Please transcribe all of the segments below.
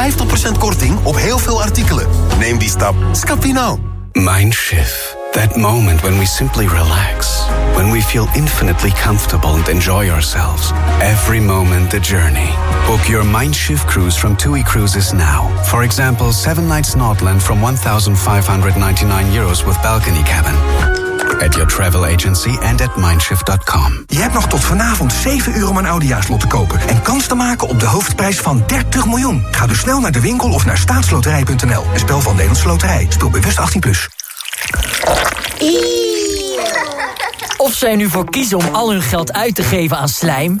50% korting op heel veel artikelen. Neem die stap. Scapino. Mindshift. That moment when we simply relax. When we feel infinitely comfortable and enjoy ourselves. Every moment the journey. Book your Mindshift cruise from TUI Cruises now. For example, 7 nights Nordland from 1,599 euros with balcony cabin. At your travel agency and at mindshift.com. Je hebt nog tot vanavond 7 uur om een oudejaarslot te kopen... en kans te maken op de hoofdprijs van 30 miljoen. Ga dus snel naar de winkel of naar staatsloterij.nl. Een spel van Nederlandse Loterij. Speel bewust 18+. Plus. Of zij nu voor kiezen om al hun geld uit te geven aan slijm...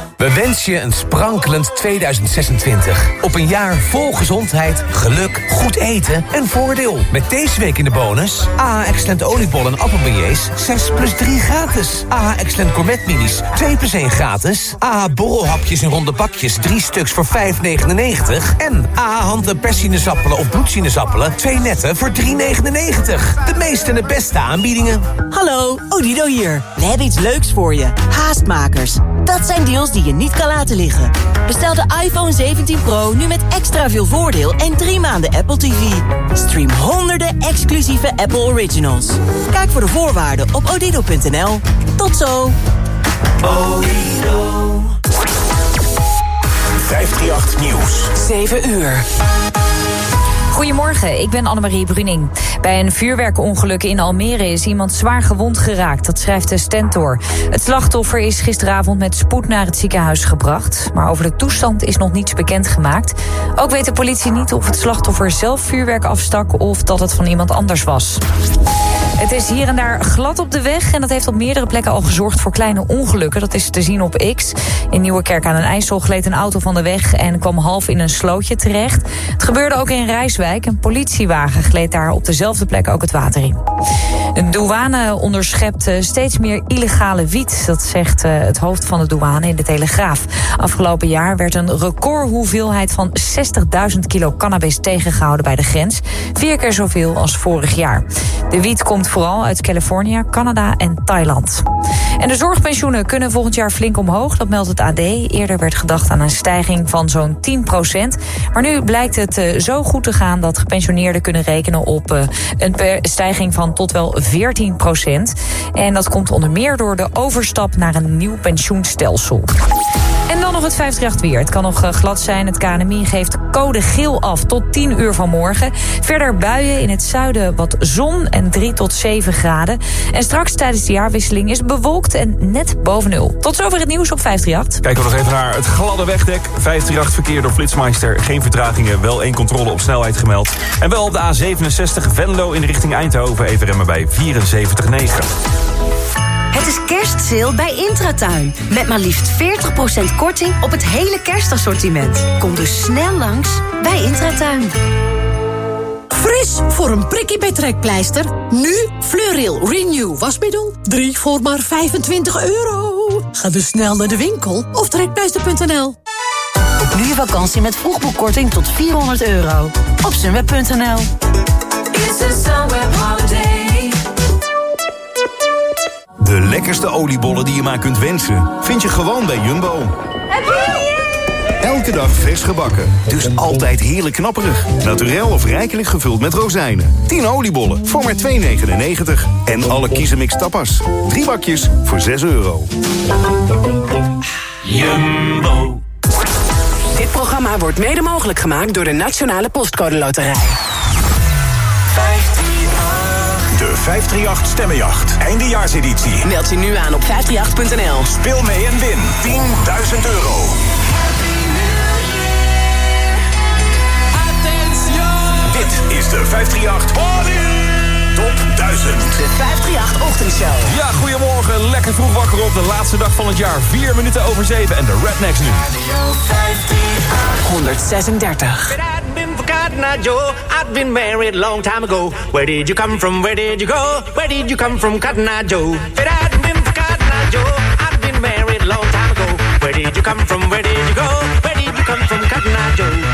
We wensen je een sprankelend 2026. Op een jaar vol gezondheid, geluk, goed eten en voordeel. Met deze week in de bonus... AH Excellent oliebollen en appelbeignets 6 plus 3 gratis. AH Excellent gourmet minis 2 plus 1 gratis. AH borrelhapjes in ronde bakjes 3 stuks voor 5,99. En AH hand- en perssinezappelen of bloedsinezappelen 2 netten voor 3,99. De meeste en de beste aanbiedingen. Hallo, Odido hier. We hebben iets leuks voor je. Haastmakers. Dat zijn deals die je niet kan laten liggen. Bestel de iPhone 17 Pro nu met extra veel voordeel en drie maanden Apple TV. Stream honderden exclusieve Apple Originals. Kijk voor de voorwaarden op odido.nl. Tot zo. Odido. 538 Nieuws. 7 uur. Goedemorgen, ik ben Annemarie Bruning. Bij een vuurwerkongeluk in Almere is iemand zwaar gewond geraakt. Dat schrijft de Stentor. Het slachtoffer is gisteravond met spoed naar het ziekenhuis gebracht. Maar over de toestand is nog niets bekendgemaakt. Ook weet de politie niet of het slachtoffer zelf vuurwerk afstak... of dat het van iemand anders was. Het is hier en daar glad op de weg en dat heeft op meerdere plekken al gezorgd voor kleine ongelukken. Dat is te zien op X. In Nieuwekerk aan den IJssel gleed een auto van de weg en kwam half in een slootje terecht. Het gebeurde ook in Rijswijk. Een politiewagen gleed daar op dezelfde plek ook het water in. De douane onderschept eh, steeds meer illegale wiet. Dat zegt eh, het hoofd van de douane in de Telegraaf. Afgelopen jaar werd een recordhoeveelheid van 60.000 kilo cannabis tegengehouden bij de grens. Vier keer zoveel als vorig jaar. De wiet komt vooral uit Californië, Canada en Thailand. En de zorgpensioenen kunnen volgend jaar flink omhoog, dat meldt het AD. Eerder werd gedacht aan een stijging van zo'n 10% Maar nu blijkt het uh, zo goed te gaan dat gepensioneerden kunnen rekenen op uh, een stijging van tot wel 14% En dat komt onder meer door de overstap naar een nieuw pensioenstelsel. En dan nog het 538 weer. Het kan nog glad zijn. Het KNMI geeft code geel af tot 10 uur vanmorgen. Verder buien in het zuiden wat zon en 3 tot 7 graden. En straks tijdens de jaarwisseling is het bewolkt en net boven nul. Tot zover het nieuws op 538. Kijken we nog even naar het gladde wegdek. 538 verkeer door Flitsmeister. Geen vertragingen, wel één controle op snelheid gemeld. En wel op de A67 Venlo in richting Eindhoven. Even remmen bij 74,9. Het is kerstsale bij Intratuin. Met maar liefst 40% korting op het hele kerstassortiment. Kom dus snel langs bij Intratuin. Fris voor een prikkie bij trekpleister. Nu Fleuril Renew wasmiddel. 3 voor maar 25 euro. Ga dus snel naar de winkel of trekpleister.nl. Boek nu je vakantie met vroegboekkorting tot 400 euro. Op sunweb.nl. De lekkerste oliebollen die je maar kunt wensen... vind je gewoon bij Jumbo. Elke dag vers gebakken, dus altijd heerlijk knapperig. Naturel of rijkelijk gevuld met rozijnen. 10 oliebollen voor maar 2,99. En alle kiezenmix tapas. Drie bakjes voor 6 euro. Jumbo. Dit programma wordt mede mogelijk gemaakt door de Nationale Postcode Loterij. De 538 Stemmenjacht. Eindejaarseditie. Meld je nu aan op 538.nl. Speel mee en win 10.000 euro. Dit is de 538 Top 1000. De 538 Ochtendshow. Ja, goedemorgen. Lekker vroeg wakker op de laatste dag van het jaar. 4 minuten over 7 en de Rednecks nu. 136. Cotton Eye Joe, I've been married a long time ago. Where did you come from? Where did you go? Where did you come from, Cotton Eye Joe? If it been for Cotton Eye Joe, I've been married a long time ago. Where did you come from? Where did you go? from Cotton Eye Joe?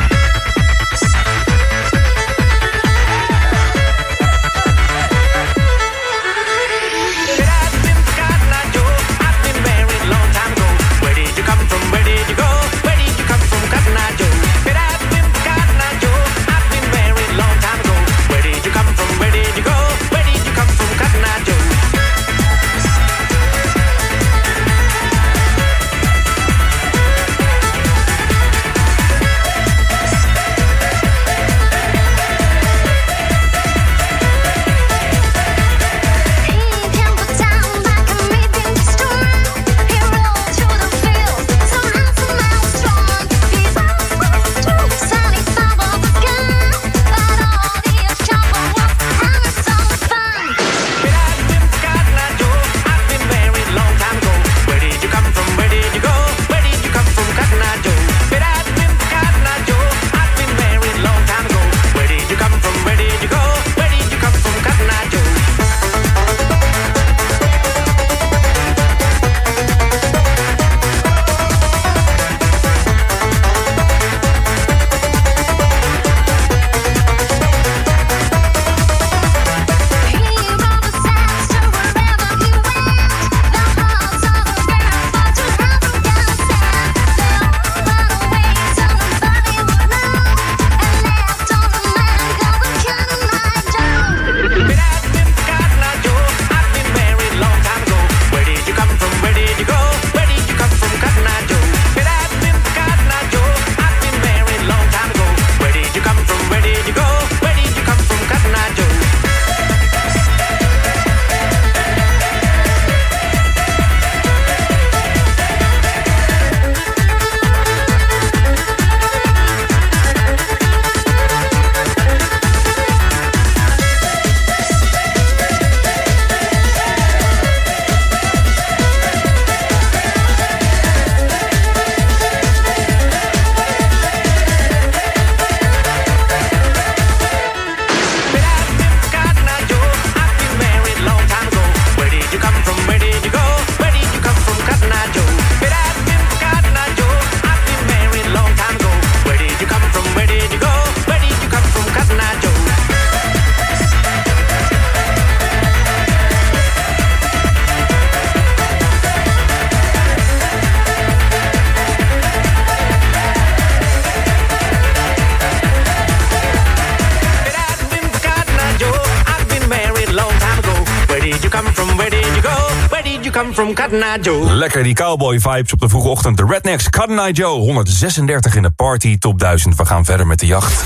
Lekker die cowboy vibes op de vroege ochtend. De Rednecks, Cotton Eye Joe, 136 in de party, top 1000. We gaan verder met de jacht.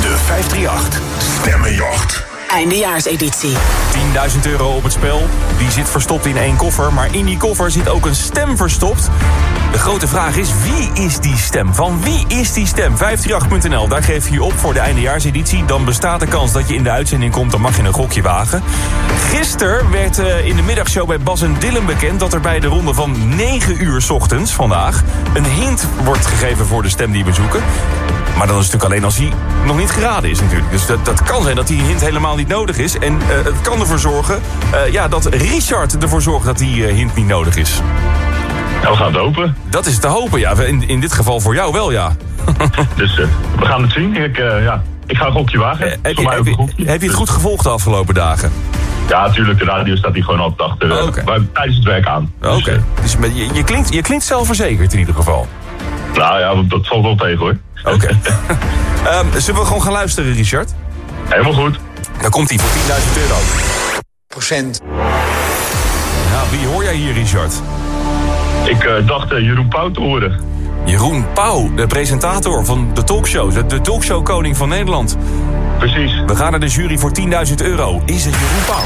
De 538 Stemmenjacht. Eindejaarseditie. 10.000 euro op het spel. Die zit verstopt in één koffer. Maar in die koffer zit ook een stem verstopt. De grote vraag is, wie is die stem? Van wie is die stem? 538.nl, daar geef je op voor de eindejaarseditie. Dan bestaat de kans dat je in de uitzending komt, dan mag je een gokje wagen. Gisteren werd uh, in de middagshow bij Bas en Dylan bekend... dat er bij de ronde van 9 uur ochtends vandaag... een hint wordt gegeven voor de stem die we zoeken. Maar dat is natuurlijk alleen als hij nog niet geraden is natuurlijk. Dus dat, dat kan zijn dat die hint helemaal niet nodig is. En uh, het kan ervoor zorgen uh, ja, dat Richard ervoor zorgt dat die hint niet nodig is. Ja, we gaan het hopen. Dat is te hopen, ja. In, in dit geval voor jou wel, ja. dus we gaan het zien. Ik, ja, ik ga een gokje wagen. Heb, je, heb, je, heb, je, het goed gevolgd de afgelopen dagen? Ja, natuurlijk. De radio staat hier gewoon altijd achter. Oh, okay. Tijdens het werk aan. Oké. Okay. Dus, dus je, je, klinkt, je klinkt zelfverzekerd in ieder geval. Nou ja, dat valt wel tegen hoor. Oké. Okay. um, zullen we gewoon gaan luisteren, Richard? Helemaal goed. Dan komt hij voor 10.000 euro. Procent. Ja, wie hoor jij hier, Richard? Ik uh, dacht uh, Jeroen Pauw te horen. Jeroen Pauw, de presentator van de talkshow. De, de talkshow-koning van Nederland. Precies. We gaan naar de jury voor 10.000 euro. Is het Jeroen Pauw?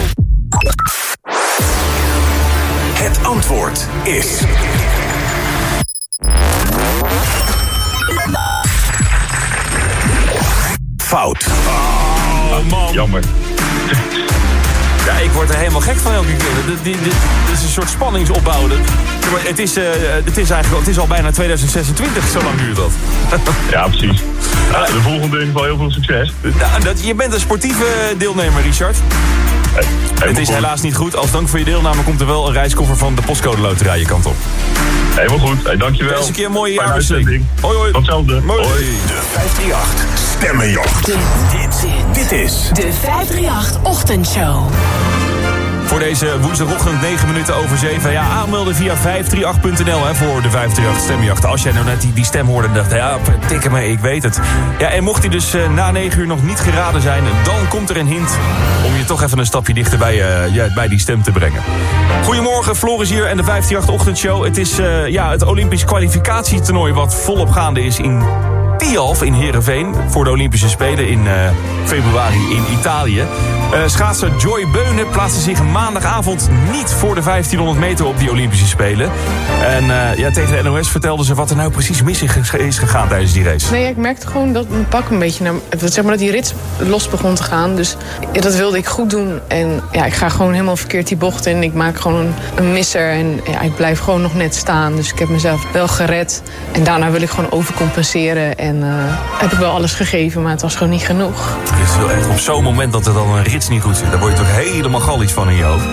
Het antwoord is... Fout. Oh, man. Jammer. Ja, ik word er helemaal gek van elke keer. Dit, is een soort spanningsopbouw. Het is, uh, het, is eigenlijk, het is al bijna 2026, zo lang duurt dat. Ja, precies. Ja, de volgende in ieder geval heel veel succes. Nou, dat, je bent een sportieve deelnemer, Richard. Hey, het is helaas niet goed. Als dank voor je deelname komt er wel een reiskoffer van de postcode loterij je kant op. Helemaal goed. Hey, dankjewel. Eens een keer een mooie jaarwisseling. Hoi hoi. Hetzelfde. Mooi. Hoi. De 538 Stemmenjacht. Dit, Dit is... de 538 Ochtendshow. Voor deze woensdagochtend 9 minuten over 7. Ja, aanmelden via 538.nl hè, voor de 538 stemjacht. Als jij nou net die, stem hoorde en dacht, ja, tik me, ik weet het. Ja, en mocht hij dus uh, na 9 uur nog niet geraden zijn... dan komt er een hint om je toch even een stapje dichter bij, ja, bij die stem te brengen. Goedemorgen, Floris hier en de 538 ochtendshow. Het is uh, ja, het Olympisch kwalificatietoernooi wat volop gaande is in Tialf in Heerenveen... voor de Olympische Spelen in februari in Italië. Uh, schaatser Joy Beunen plaatste zich maandagavond niet voor de 1500 meter op die Olympische Spelen. En uh, ja, tegen de NOS vertelde ze wat er nou precies mis is gegaan tijdens die race. Nee, ik merkte gewoon dat mijn pak een beetje naar... Zeg maar dat die rit los begon te gaan. Dus ja, dat wilde ik goed doen. En ja, ik ga gewoon helemaal verkeerd die bocht in. Ik maak gewoon een, een misser en ja, ik blijf gewoon nog net staan. Dus ik heb mezelf wel gered. En daarna wil ik gewoon overcompenseren. En uh, heb ik wel alles gegeven, maar het was gewoon niet genoeg. Het is wel echt op zo'n moment dat er dan een niet goed zit. Daar word je toch helemaal gallisch van in je hoofd.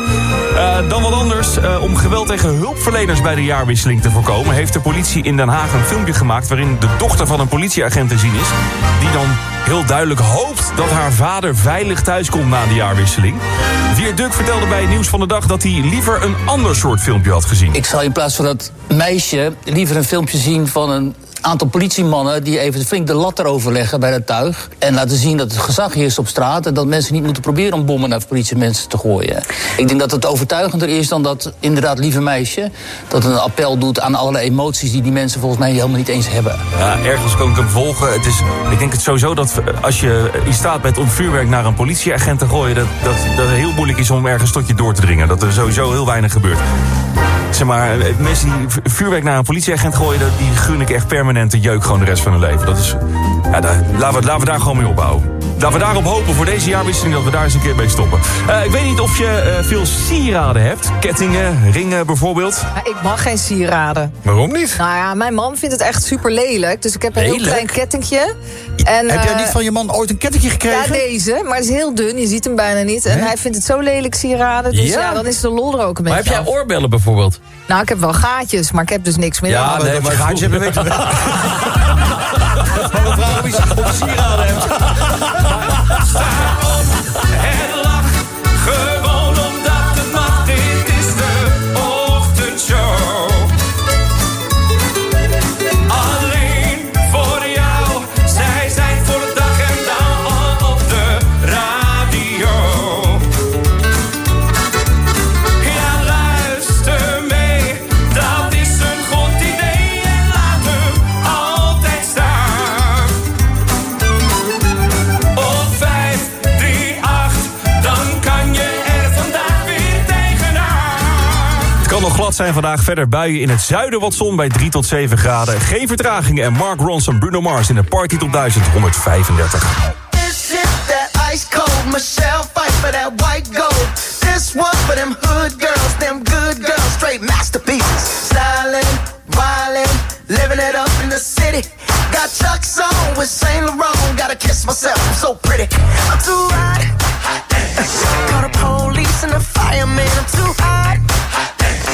Uh, dan wat anders. Uh, om geweld tegen hulpverleners bij de jaarwisseling te voorkomen... heeft de politie in Den Haag een filmpje gemaakt... waarin de dochter van een politieagent te zien is... die dan heel duidelijk hoopt dat haar vader veilig thuiskomt na de jaarwisseling. Vier Duk vertelde bij het Nieuws van de Dag... dat hij liever een ander soort filmpje had gezien. Ik zal in plaats van dat meisje liever een filmpje zien van een aantal politiemannen die even flink de lat erover leggen bij het tuig. En laten zien dat het gezag heerst op straat. En dat mensen niet moeten proberen om bommen naar politiemensen te gooien. Ik denk dat het overtuigender is dan dat inderdaad lieve meisje. dat een appel doet aan allerlei emoties die die mensen volgens mij helemaal niet eens hebben. Ja, ergens kan ik hem volgen. Het is, ik denk het sowieso dat als je in staat bent om vuurwerk naar een politieagent te gooien. dat, dat, dat heel moeilijk is om ergens tot je door te dringen. Dat er sowieso heel weinig gebeurt. Zeg maar, mensen die vuurwerk naar een politieagent gooien... die gun ik echt permanente jeuk gewoon de rest van hun leven. Dat is, ja, daar, laten, we, laten we daar gewoon mee ophouden. Laten we daarop hopen voor deze jaarwisseling dat we daar eens een keer mee stoppen. Uh, ik weet niet of je uh, veel sieraden hebt. Kettingen, ringen bijvoorbeeld. Ja, ik mag geen sieraden. Waarom niet? Nou ja, mijn man vindt het echt super lelijk. Dus ik heb een Lelijk? heel klein kettingje. En, Heb jij uh, niet van je man ooit een kettingje gekregen? Ja, deze. Maar het is heel dun. Je ziet hem bijna niet. En hij vindt het zo lelijk, sieraden. Dus ja, Ja? dan is de lol er ook een Maar heb beetje jij af. oorbellen bijvoorbeeld? Nou, ik heb wel gaatjes, maar ik heb dus niks meer. Ja, nee, maar gaatjes hebben weet je wel. Maar we vragen of je of je sieraden hebt. En zijn vandaag verder buien in het zuiden wat zon bij 3 tot 7 graden. Geen vertragingen en Mark Ronson, Bruno Mars in de Party Top 1000 135. This is that ice cold Michelle fight for that white gold. This one for them hood girls, them good girls, straight masterpieces. Stylin', wildin', living it up in the city. Got on with Saint Laurent. Gotta kiss myself, I'm so pretty. I'm too.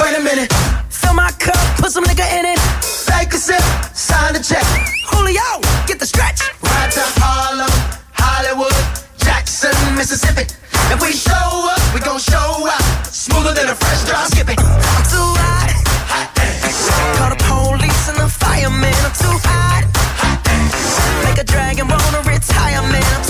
Wait a minute. Fill my cup, put some nigga in it. Take a sip, sign the check. Julio, get the stretch. Ride to Harlem, Hollywood, Jackson, Mississippi. If we show up, we gon' show out. Smoother than a fresh drop skipping. I'm too hot. hot Call the police and the fireman. I'm too hot. Make a dragon wanna retire, man. I'm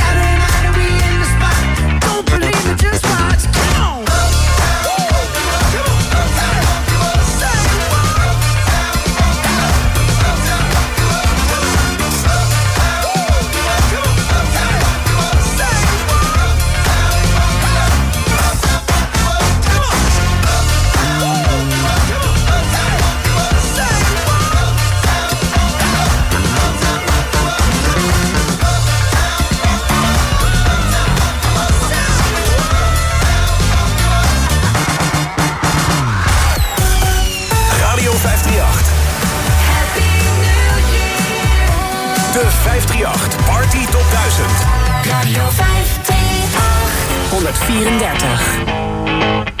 538 Party Top 1000. Radio 538. 134.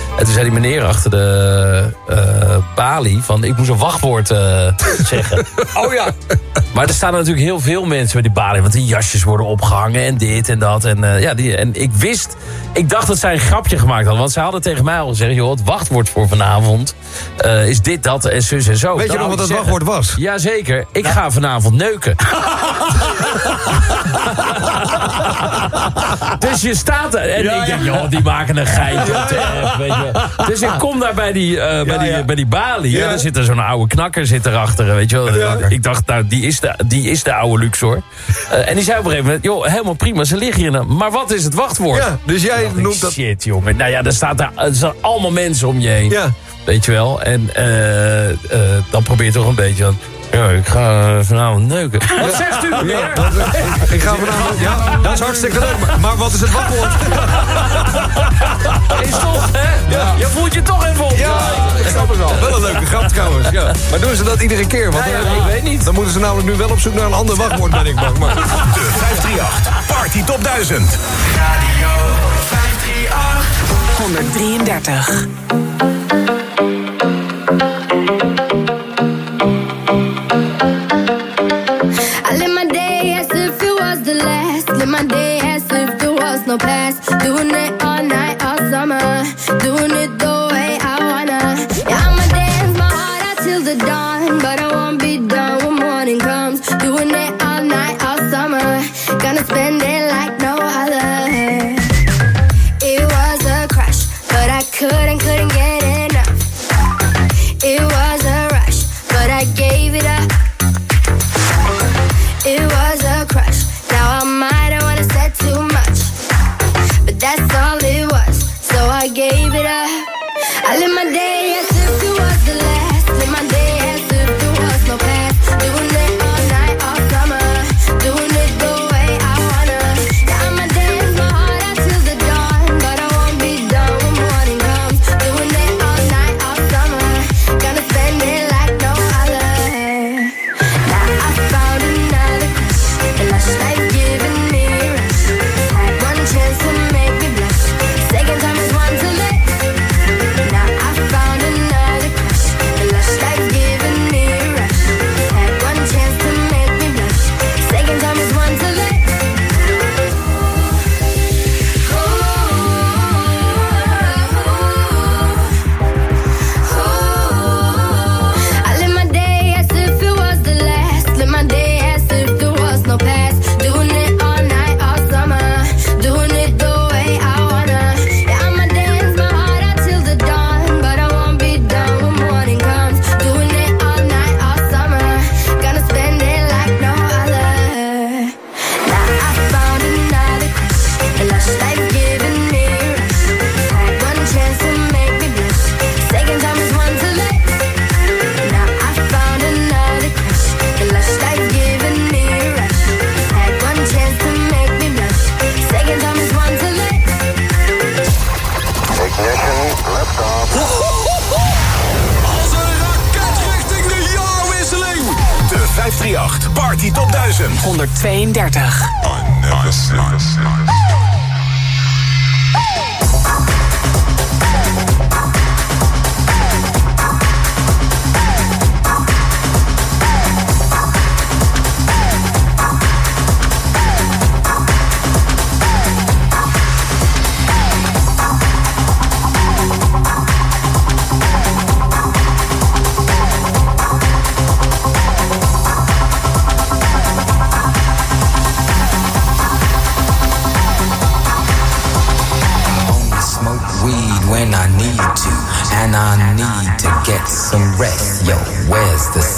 bij 538. 11 minuten voor half 8 op deze woensdagochtend 31 december. De laatste van het jaar. Goedemorgen, de ochtendshow. Dat is wel een grappig verhaal. Dat Niels is een keer uitgenodigd door Veldhuis en. Toen? Ja, Ja, ja, zei die meneer achter de eh, balie van... ik moest een wachtwoord eh, zeggen. oh ja. Maar er staan natuurlijk heel veel mensen bij die balie. Want die jasjes worden opgehangen en dit en dat. En, eh, ja, die, en ik wist... Ik dacht dat zij een grapje gemaakt hadden. Want ze hadden tegen mij al gezegd... joh, het wachtwoord voor vanavond eh, is dit, dat en zus en zo. Weet je nog wat dat zeggen. wachtwoord was? Jazeker. Ik ga vanavond neuken. dus je staat er. En ik denk, joh, die maken een geitje. op Dus ik kom daar bij die, eh, bij die, bij die balie. Ja. Zit er zo'n oude knakker zit erachter. Weet je wel. Ik dacht, nou, die is de, die, is de oude Luxor. Eh, en die zei op een gegeven moment, joh, helemaal prima, ze liggen hier. nou. Maar wat is het wachtwoord? Dus jij noemt dat... Shit, jongen. Nou ja, er, staat daar, er staan allemaal mensen om je heen. Ja. Weet je wel. En eh, dan probeer je toch een beetje... ja, ik ga eh, vanavond neuken. Wat zegt u Ja, dat, ik ga vanavond... Ja, dat is hartstikke leuk. Maar, maar wat is het wachtwoord? Is toch, hè? Ja. Je voelt je toch even op. Ja, ik snap het wel. Wel een leuke grap trouwens. Ja. Maar doen ze dat iedere keer? Want, Ja, ja, eh, ik weet niet. Dan moeten ze namelijk nu wel op zoek naar een ander wachtwoord, ben ik bang. Maar, De 538 Party Top 1000. Radio 538. 133.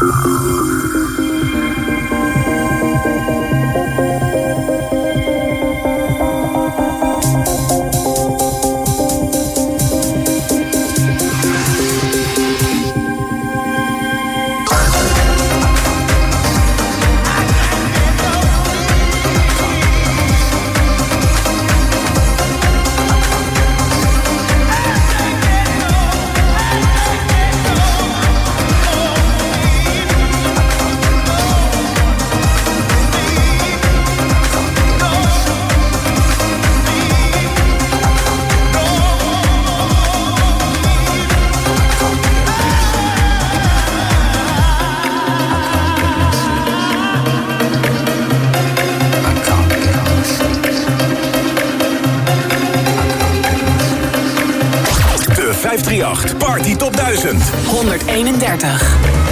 thank you Party Top 1000. 131.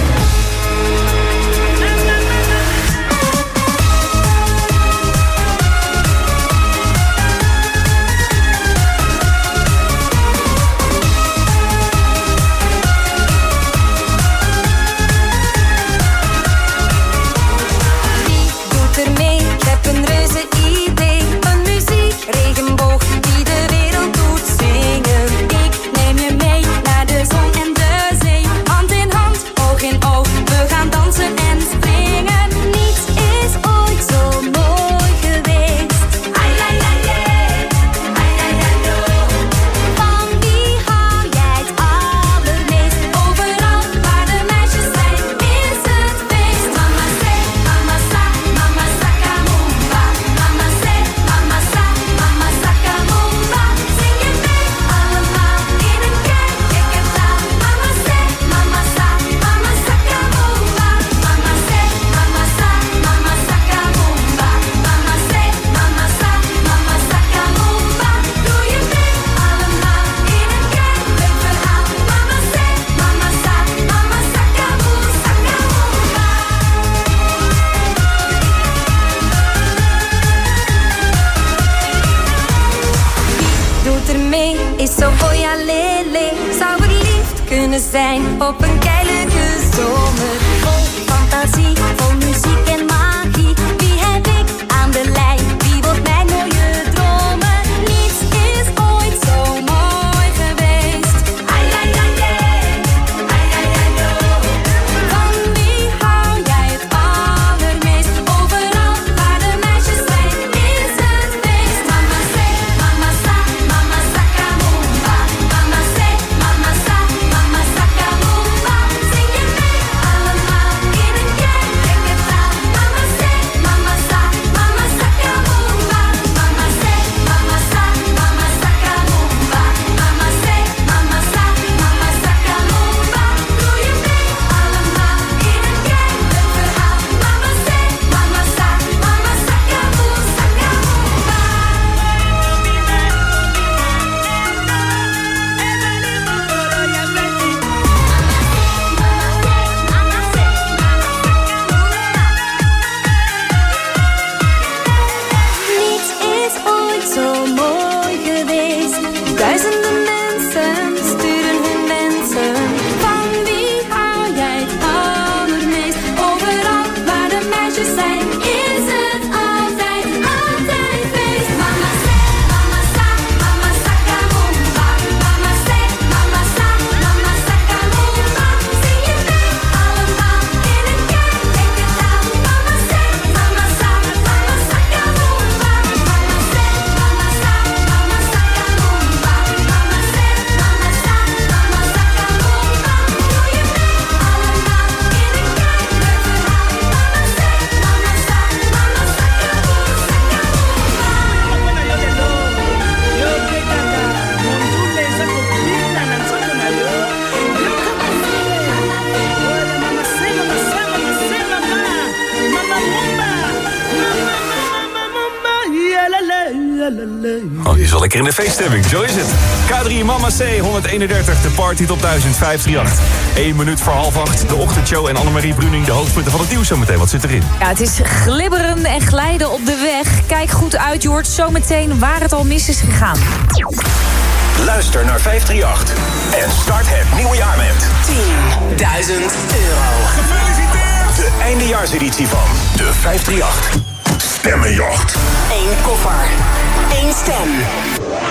Zomer. Vol fantasie, lekker in de feeststemming. Zo is het. K3 Mama C 131, de party top 1000 538. 1 minuut voor half 8, de ochtendshow en Annemarie Bruning, de hoofdpunten van het nieuws zometeen. Wat zit erin? Ja, het is glibberen en glijden op de weg. Kijk goed uit, je hoort zometeen waar het al mis is gegaan. Luister naar 538 en start het nieuwe jaar met 10.000 euro. Gefeliciteerd! De eindejaarseditie van de 538 Stemmenjacht. Eén koffer. Eén stem.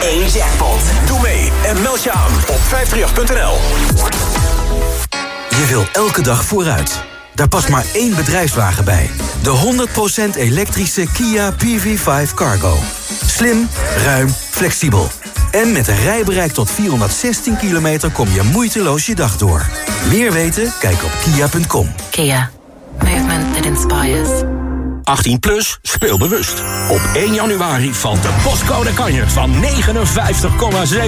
Eén jackpot. Doe mee en meld je aan op 538.nl. Je wil elke dag vooruit. Daar past maar één bedrijfswagen bij. De 100% elektrische Kia PV5 Cargo. Slim, ruim, flexibel. En met een rijbereik tot 416 kilometer kom je moeiteloos je dag door. Meer weten? Kijk op kia.com. Kia. Movement that inspires. 18 plus, speel bewust. Op 1 januari valt de postcode kanjer van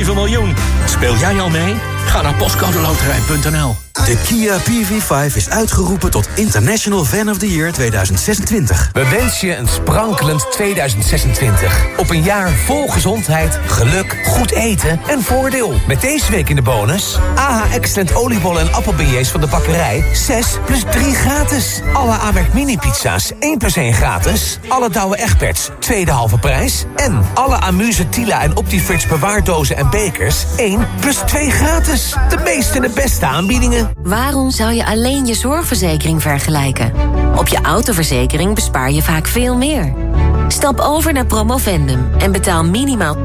59,7 miljoen. Speel jij al mee? Ga naar postcodeloterij.nl. De Kia PV5 is uitgeroepen tot International Fan of the Year 2026. We wensen je een sprankelend 2026. Op een jaar vol gezondheid, geluk, goed eten en voordeel. Met deze week in de bonus... AH Excellent oliebollen en appelbeignets van de bakkerij... 6 plus 3 gratis. Alle Amerk mini pizza's 1 plus 1 gratis. Alle Douwe Egberts, tweede halve prijs. En alle Amuse Tila en Optifrits bewaardozen en bekers... 1 plus 2 gratis. De meeste en de beste aanbiedingen. Waarom zou je alleen je zorgverzekering vergelijken? Op je autoverzekering bespaar je vaak veel meer. Stap over naar Promovendum en betaal minimaal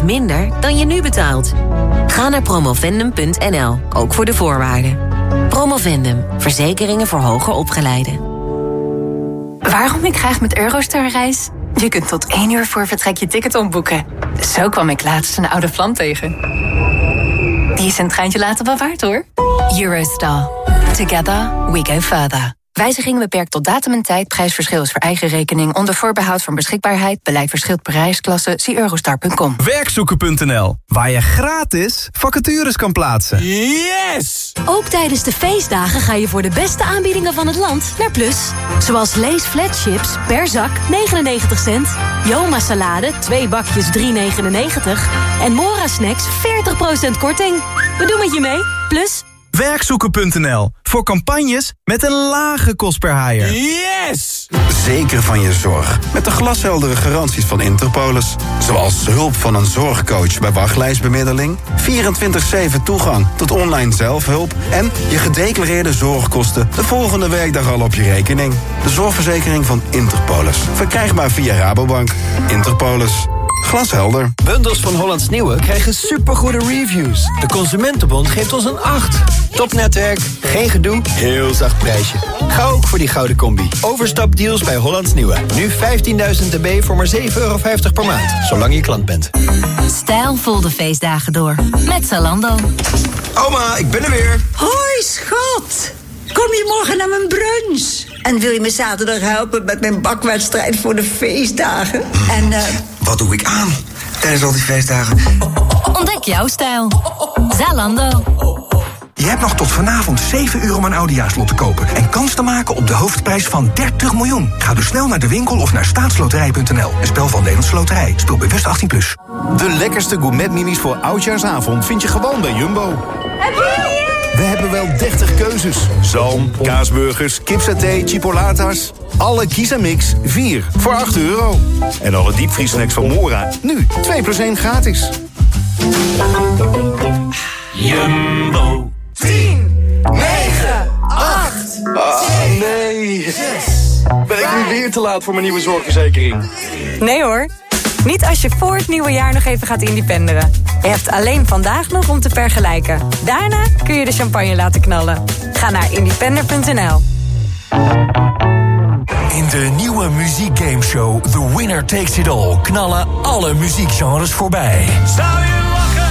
20% minder dan je nu betaalt. Ga naar promovendum.nl, ook voor de voorwaarden. Promovendum, verzekeringen voor hoger opgeleiden. Waarom ik graag met Eurostar reis? Je kunt tot één uur voor vertrek je ticket omboeken. Zo kwam ik laatst een oude vlam tegen. Die is een treintje later wel waard hoor. Eurostar. Together we go further. Wijzigingen beperkt tot datum en tijd. Prijsverschil is voor eigen rekening. Onder voorbehoud van beschikbaarheid. Beleid verschilt per reisklasse. Zie eurostar.com. Werkzoeken.nl, waar je gratis vacatures kan plaatsen. Yes! Ook tijdens de feestdagen ga je voor de beste aanbiedingen van het land naar Plus. Zoals Lees Flat Chips per zak 99 cent. Joma salade 2 bakjes 3,99. En Mora Snacks 40% korting. We doen met je mee. Plus... Werkzoeken.nl, voor campagnes met een lage kost per haaier. Yes! Zeker van je zorg. Met de glasheldere garanties van Interpolis. Zoals hulp van een zorgcoach bij wachtlijstbemiddeling... 24-7 toegang tot online zelfhulp... en je gedeclareerde zorgkosten de volgende werkdag al op je rekening. De zorgverzekering van Interpolis. Verkrijgbaar via Rabobank. Interpolis. Glashelder. Bundels van Hollands Nieuwe krijgen supergoede reviews. De Consumentenbond geeft ons een 8. Topnetwerk, geen gedoe, heel zacht prijsje. Ga ook voor die gouden combi. Overstapdeals bij Hollands Nieuwe. Nu 15.000 dB voor maar 7,50 euro per maand. Zolang je klant bent. Stijlvol de feestdagen door. Met Zalando. Oma, ik ben er weer. Hoi, schat. Kom je morgen naar mijn brunch? En wil je me zaterdag helpen met mijn bakwedstrijd voor de feestdagen? En, eh... Wat doe ik aan tijdens al die feestdagen? Ontdek jouw stijl. Zalando. Je hebt nog tot vanavond 7 euro om een oudejaarslot te kopen... en kans te maken op de hoofdprijs van 30 miljoen. Ga dus snel naar de winkel of naar staatsloterij.nl. Een spel van Nederlandse Loterij. Speel bewust 18+. Plus. De lekkerste gourmetminis voor Oudjaarsavond vind je gewoon bij Jumbo. We hebben wel 30 keuzes. Zalm, kaasburgers, kipsaté, chipolatas. Alle Kiesamix 4 voor 8 euro. En alle diepvriesnacks van Mora nu 2 plus 1 gratis. Jumbo. 10, 9, 8, Ah, nee. Ben ik nu weer te laat voor mijn nieuwe zorgverzekering? Nee hoor. Niet als je voor het nieuwe jaar nog even gaat independeren. Je hebt alleen vandaag nog om te vergelijken. Daarna kun je de champagne laten knallen. Ga naar independer.nl. In de nieuwe muziekgameshow The Winner Takes It All knallen alle muziekgenres voorbij. Zou je lachen?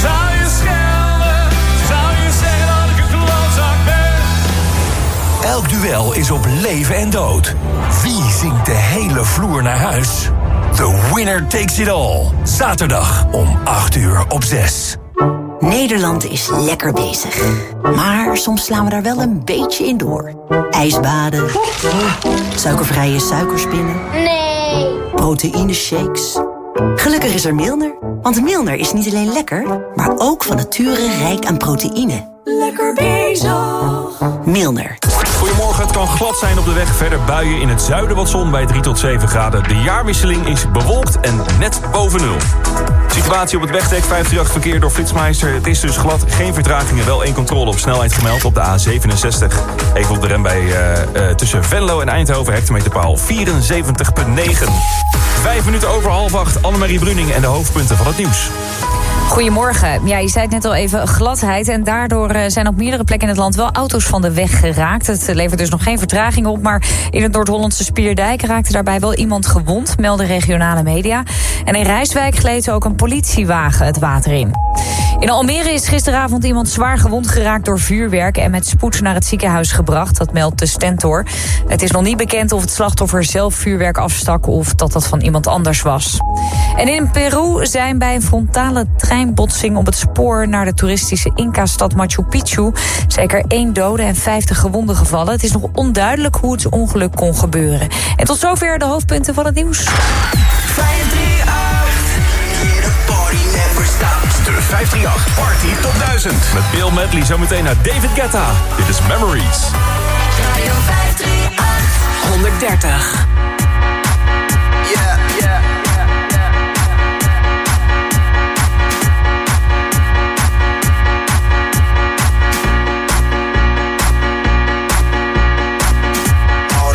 Zou je schelden? Zou je zeggen dat ik een klootzak ben? Elk duel is op leven en dood. Wie zingt de hele vloer naar huis? The Winner Takes It All. Zaterdag om 8 uur op 6. Nederland is lekker bezig. Maar soms slaan we daar wel een beetje in door. Ijsbaden. Suikervrije suikerspinnen. Nee. proteïne shakes. Gelukkig is er Milner. Want Milner is niet alleen lekker, maar ook van nature rijk aan proteïne. Lekker bezig. Milner. Goedemorgen, het kan glad zijn op de weg. Verder buien in het zuiden wat zon bij 3 tot 7 graden. De jaarwisseling is bewolkt en net boven nul. Situatie op het wegdek 538 verkeer door Flitsmeister. Het is dus glad, geen vertragingen, wel één controle op snelheid gemeld op de A67. Even op de rem bij uh, uh, tussen Venlo en Eindhoven, hectometerpaal 74,9. Vijf minuten over half acht, Annemarie Bruning en de hoofdpunten van het nieuws. Goedemorgen. Ja, je zei het net al even, gladheid. En daardoor eh, zijn op meerdere plekken in het land wel auto's van de weg geraakt. Levert dus nog geen vertraging op. Maar in het Noord-Hollandse Spierdijk raakte daarbij wel iemand gewond, melden regionale media. En in Rijswijk gleed ook een politiewagen het water in. In Almere is gisteravond iemand zwaar gewond geraakt door vuurwerk... en met spoed naar het ziekenhuis gebracht, dat meldt de Stentor. Het is nog niet bekend of het slachtoffer zelf vuurwerk afstak... of dat dat van iemand anders was. En in Peru zijn bij een frontale treinbotsing op het spoor... naar de toeristische Inca-stad Machu Picchu... zeker één dode en 50 gewonden gevallen. Het is nog onduidelijk hoe het ongeluk kon gebeuren. En tot zover de hoofdpunten van het nieuws. 538 Party Top 1000. Met Bill Medley zometeen naar David Guetta. Dit is Memories. Radio 538. 130. Yeah, yeah. All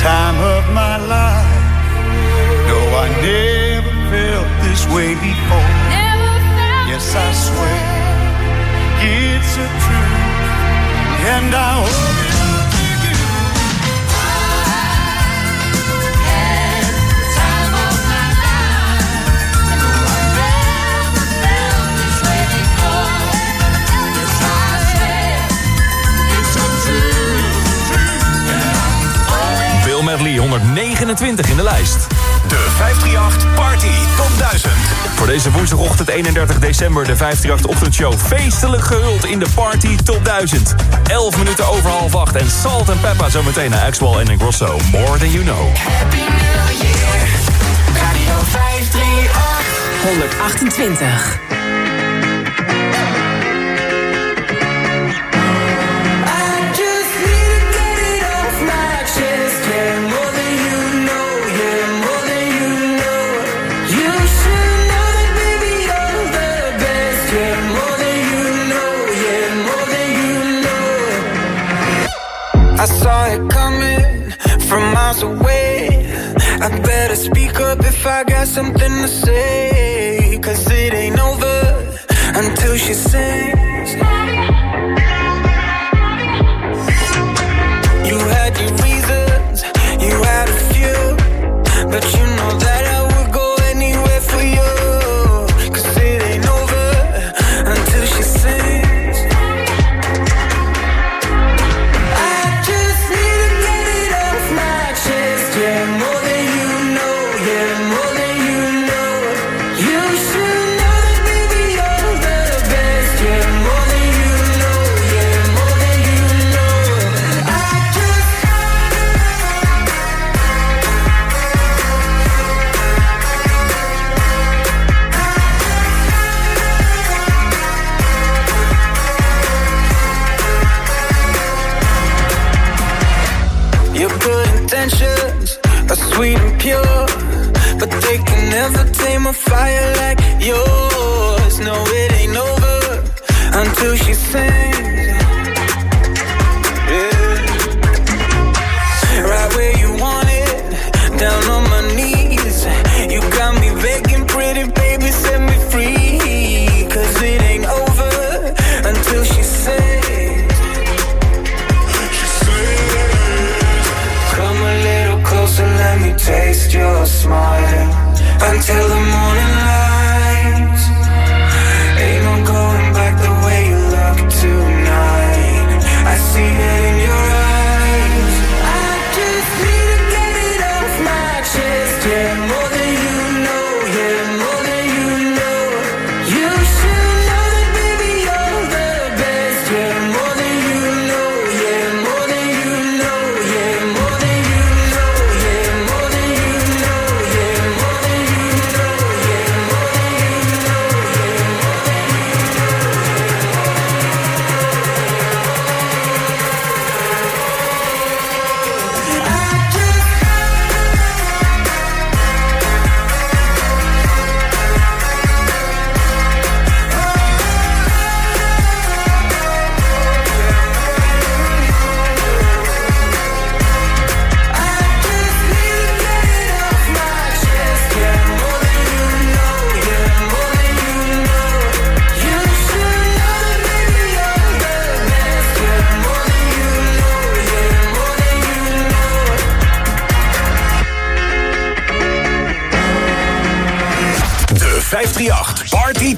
time of my life. No, I never felt this way before. yes, I swear it's a truth, and I hope. 129 in de lijst. De 538 Party Top 1000. Voor deze woensdagochtend 31 december de 538 Ochtendshow... feestelijk gehuld in de Party Top 1000. 11 minuten over half 8 en Salt en Peppa zometeen naar Axwell en Grosso. More Than You Know. Happy New Year, Radio 538. 128. miles away. I better speak up if I got something to say Cause it ain't over until she sings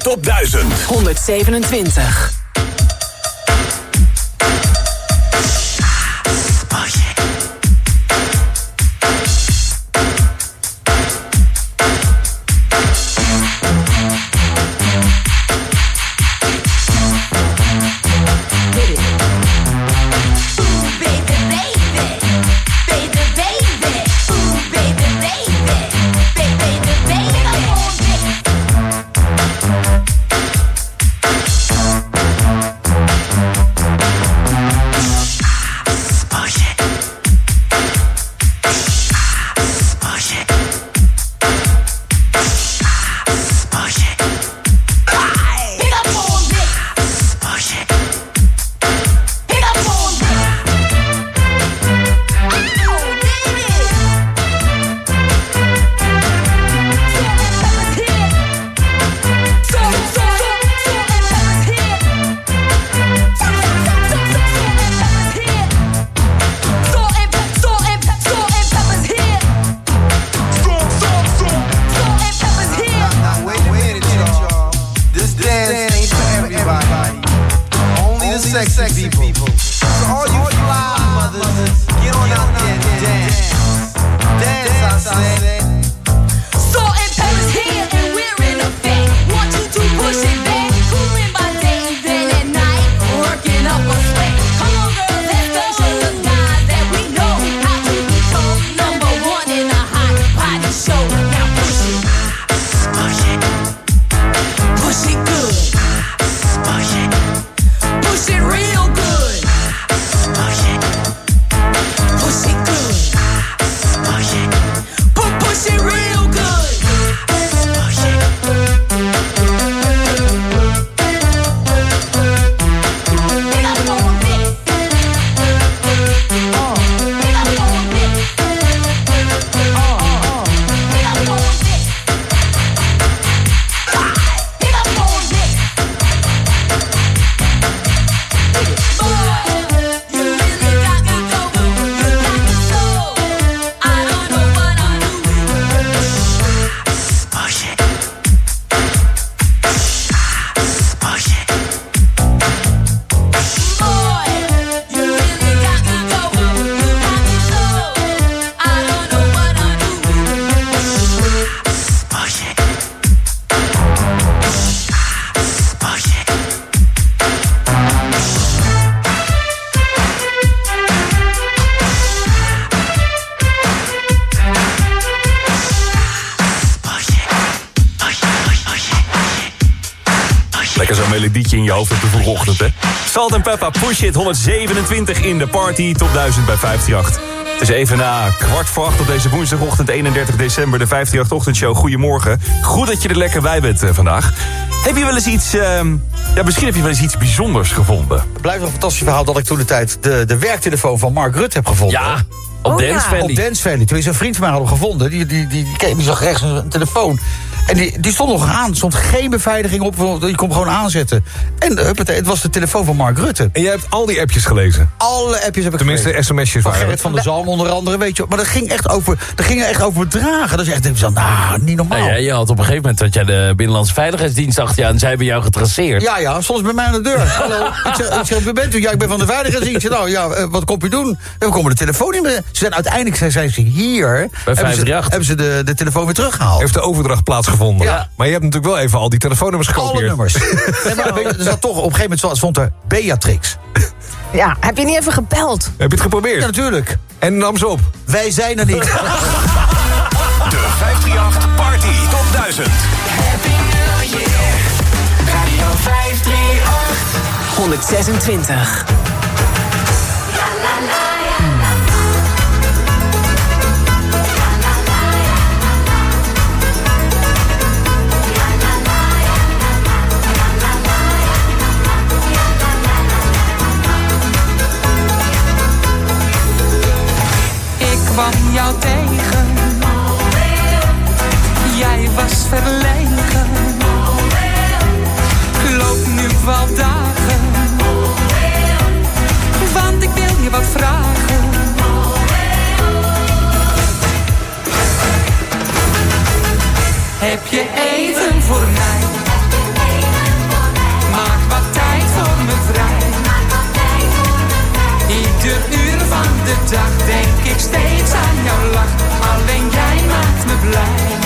Top 1000. 127. Push It, 127 in de party, top 1000 bij 538. Het is even na kwart voor acht op deze woensdagochtend 31 december... de 538-ochtendshow. Goedemorgen. Goed dat je er lekker bij bent eh, vandaag. Heb je wel eens iets... ehm, ja, misschien heb je wel eens iets bijzonders gevonden. Het blijft een fantastisch verhaal dat ik toen de tijd de, de werktelefoon van Mark Rutte heb gevonden. Ja, op Oh, Dance ja. Valley. Op Dance Valley. Tenminste, een vriend van mij had hem gevonden. Die, die, die, die, die zag rechts een telefoon. En die, die stond nog aan. Er stond geen beveiliging op. Je kon gewoon aanzetten. En huppatee, het was de telefoon van Mark Rutte. En jij hebt al die appjes gelezen? Alle appjes heb ik Tenminste, gelezen. sms'jes Van waren Gerrit van der Zalm onder andere, weet je. Maar dat ging echt over, dat ging echt over bedragen. Dat is echt, nou, niet normaal. Nou ja, je had op een gegeven moment dat jij de Binnenlandse Veiligheidsdienst achter je en zij hebben jou getraceerd. Ja, ja, soms bij mij aan de deur. Hallo, ik zeg, ik zeg, wie bent u? Ja, ik ben van de veiligheidsdienst. Ik zeg, nou ja, eh, wat komt u doen? Ja, we komen de telefoon niet meer. Ze zijn uiteindelijk zijn, zijn ze hier. hebben ze, 538. hebben ze de, de telefoon weer teruggehaald. Heeft de overdracht plaatsgevonden. Ja. Maar je hebt natuurlijk wel even al die telefoonnummers gekopieerd. Alle nummers. Nee, maar er zat toch, op een gegeven moment stond er Beatrix. Ja, heb je niet even gebeld? Heb je het geprobeerd? Ja, natuurlijk. En nam ze op. Wij zijn er niet. De 538 Party Top 1000. Radio 538. 126. Kwam jou tegen. Jij was verlegen. Loop nu wel dagen. Want ik wil je wat vragen. Heb je even voor mij? De dag denk ik steeds aan jouw lach. Alleen jij maakt me blij.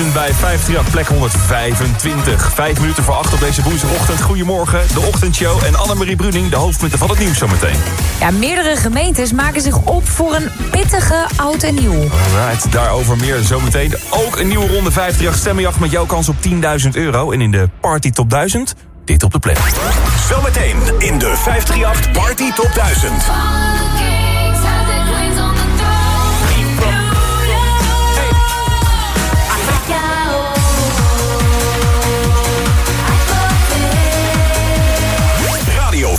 Party tot 1000 bij 538 plek 125. Vijf minuten voor acht op deze woensdagochtend. Goedemorgen, de ochtendshow en Annemarie Bruning, de hoofdpunten van het nieuws zometeen. Ja, meerdere gemeentes maken zich op voor een pittige oud en nieuw. Alright, daarover meer zometeen. Ook een nieuwe ronde 538 stemmenjacht met jouw kans op 10.000 euro. En in de Party Top 1000, dit op de plek. Zometeen in de 538 Party Top 1000.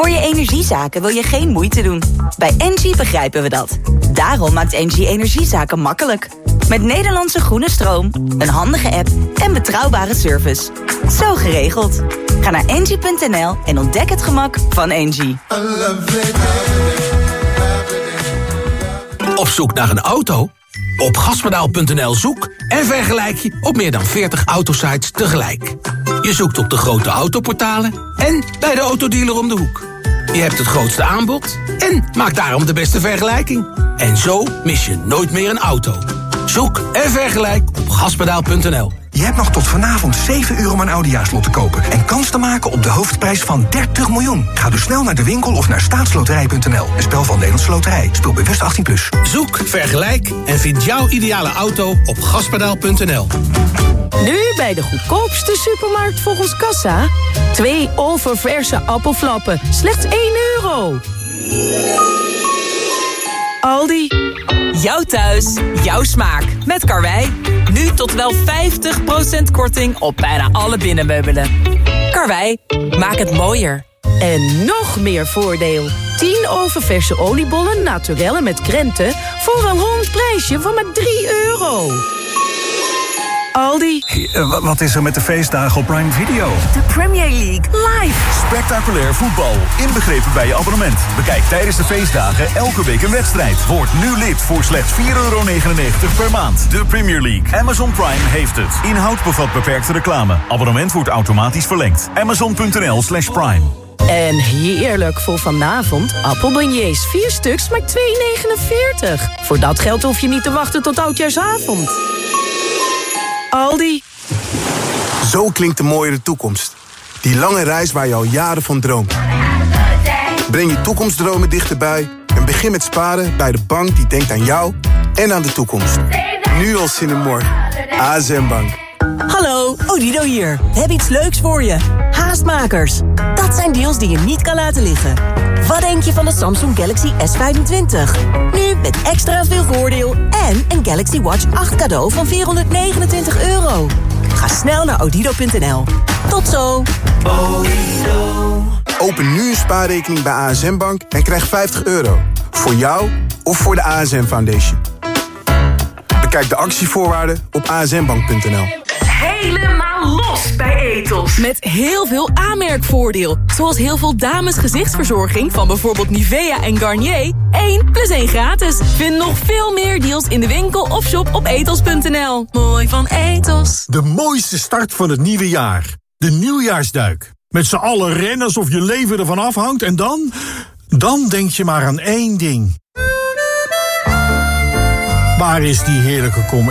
Voor je energiezaken wil je geen moeite doen. Bij Engie begrijpen we dat. Daarom maakt Engie energiezaken makkelijk. Met Nederlandse groene stroom, een handige app en betrouwbare service. Zo geregeld. Ga naar engie.nl en ontdek het gemak van Engie. Op zoek naar een auto? Op gaspedaal.nl zoek en vergelijk je op meer dan 40 autosites tegelijk. Je zoekt op de grote autoportalen en bij de autodealer om de hoek. Je hebt het grootste aanbod en maak daarom de beste vergelijking. En zo mis je nooit meer een auto. Zoek en vergelijk op gaspedaal.nl. Je hebt nog tot vanavond 7 uur om een Audiaslot te kopen... en kans te maken op de hoofdprijs van 30 miljoen. Ga dus snel naar de winkel of naar staatsloterij.nl. Een spel van Nederlandse Loterij. Speel bewust 18+. Plus. Zoek, vergelijk en vind jouw ideale auto op gaspedaal.nl. Nu bij de goedkoopste supermarkt volgens Kassa. Twee oververse appelflappen, slechts 1 euro. Aldi. Jouw thuis, jouw smaak. Met Karwei. Nu tot wel 50% korting op bijna alle binnenmeubelen. Karwei, maak het mooier. En nog meer voordeel. 10 oververse oliebollen naturellen met krenten... voor een rond prijsje van maar 3 euro. Aldi. Eh, Wat is er met de feestdagen op Prime Video? De Premier League live. Spectaculair voetbal, inbegrepen bij je abonnement. Bekijk tijdens de feestdagen elke week een wedstrijd. Word nu lid voor slechts 4,99 euro per maand. De Premier League. Amazon Prime heeft het. Inhoud bevat beperkte reclame. Abonnement wordt automatisch verlengd. Amazon.nl slash prime. En heerlijk voor vanavond. Appelbeignets, 4 stuks, maar 2,49. Voor dat geld hoef je niet te wachten tot oudjaarsavond. Aldi. Zo klinkt de mooiere toekomst. Die lange reis waar je al jaren van droomt. Breng je toekomstdromen dichterbij en begin met sparen bij de bank die denkt aan jou en aan de toekomst. Nu al zin in morgen. ASM Bank. Hallo, Odido hier. We hebben iets leuks voor je. Dat zijn deals die je niet kan laten liggen. Wat denk je van de Samsung Galaxy S25? Nu met extra veel voordeel en een Galaxy Watch 8 cadeau van 429 euro. Ga snel naar odido.nl. Tot zo. Open nu een spaarrekening bij ASM Bank en krijg 50 euro. Voor jou of voor de ASM Foundation. Bekijk de actievoorwaarden op asmbank.nl. Helemaal los bij Etos. Met heel veel aanmerkvoordeel. Zoals heel veel dames gezichtsverzorging van bijvoorbeeld Nivea en Garnier. 1 plus 1 gratis. Vind nog veel meer deals in de winkel of shop op etos.nl. Mooi van Etos. De mooiste start van het nieuwe jaar. De nieuwjaarsduik. Met z'n allen rennen alsof je leven ervan afhangt en dan... Dan denk je maar aan één ding. Waar is die heerlijke kom